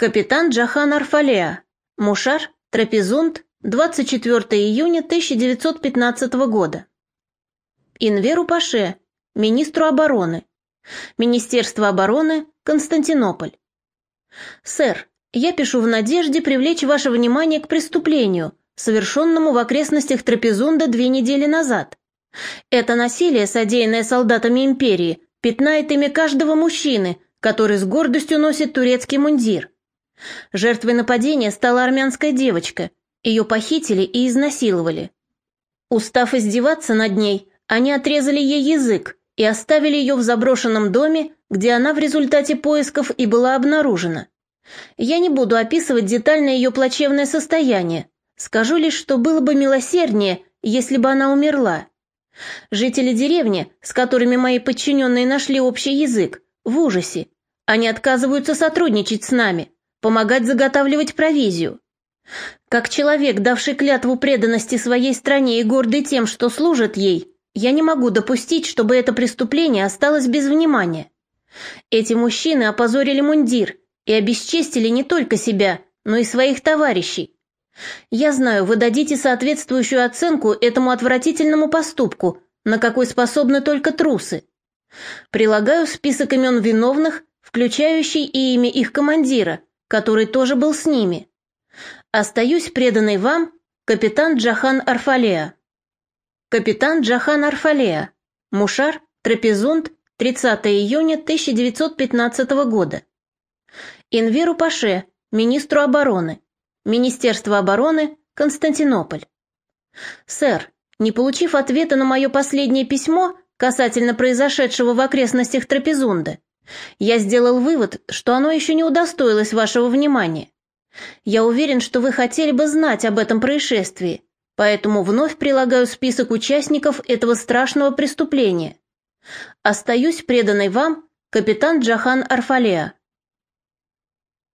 Капитан Джахан Арфалеа. Мушар, Трапезунд, 24 июня 1915 года. Инверу Паше, министру обороны. Министерство обороны, Константинополь. Сэр, я пишу в надежде привлечь ваше внимание к преступлению, совершенному в окрестностях Трапезунда две недели назад. Это насилие, содеянное солдатами империи, пятнает имя каждого мужчины, который с гордостью носит турецкий мундир. Жертвой нападения стала армянская девочка. Ее похитили и изнасиловали. Устав издеваться над ней, они отрезали ей язык и оставили ее в заброшенном доме, где она в результате поисков и была обнаружена. Я не буду описывать детально ее плачевное состояние, скажу лишь, что было бы милосерднее, если бы она умерла. Жители деревни, с которыми мои подчиненные нашли общий язык, в ужасе. Они отказываются сотрудничать с нами помогать заготавливать провизию. Как человек, давший клятву преданности своей стране и гордый тем, что служит ей, я не могу допустить, чтобы это преступление осталось без внимания. Эти мужчины опозорили мундир и обесчестили не только себя, но и своих товарищей. Я знаю, вы дадите соответствующую оценку этому отвратительному поступку, на какой способны только трусы. Прилагаю список имен виновных, включающий и имя их командира – который тоже был с ними. Остаюсь преданной вам, капитан Джахан Арфалея. Капитан Джахан Арфалея. Мушар, Трапезунд, 30 июня 1915 года. Инверу Паше, министру обороны. Министерство обороны, Константинополь. Сэр, не получив ответа на мое последнее письмо касательно произошедшего в окрестностях Трапезунда, я сделал вывод, что оно еще не удостоилось вашего внимания. Я уверен, что вы хотели бы знать об этом происшествии, поэтому вновь прилагаю список участников этого страшного преступления. Остаюсь преданной вам, капитан Джахан Арфалеа.